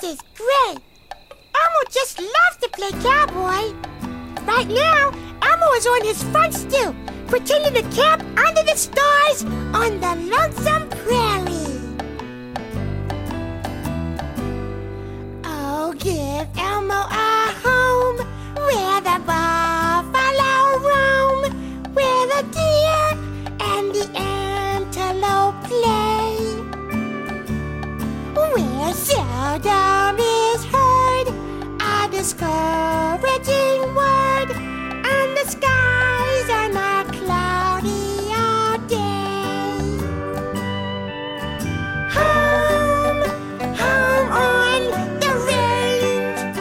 This is great. Elmo just loves to play cowboy. Right now, Elmo is on his front stoop, pretending to camp under the stars on the lonesome seldom is heard a discouraging word, and the skies are not cloudy all day. Home, home on the range,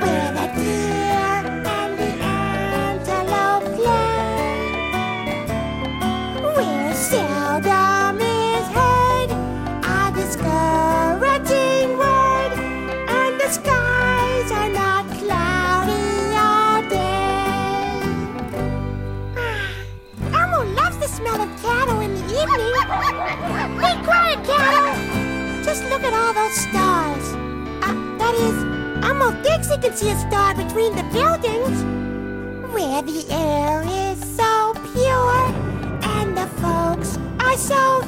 where the deer and the antelope play, where seldom is heard a discouraging the. Be quiet, cattle! Just look at all those stars. Uh, that is, Elmo thinks he can see a star between the buildings. Where the air is so pure and the folks are so